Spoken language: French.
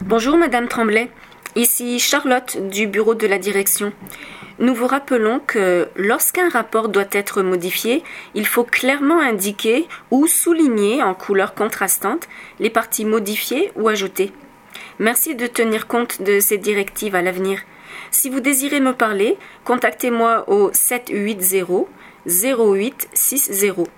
Bonjour Madame Tremblay, ici Charlotte du bureau de la direction. Nous vous rappelons que lorsqu'un rapport doit être modifié, il faut clairement indiquer ou souligner en couleur contrastante les parties modifiées ou ajoutées. Merci de tenir compte de ces directives à l'avenir. Si vous désirez me parler, contactez-moi au 780 0860.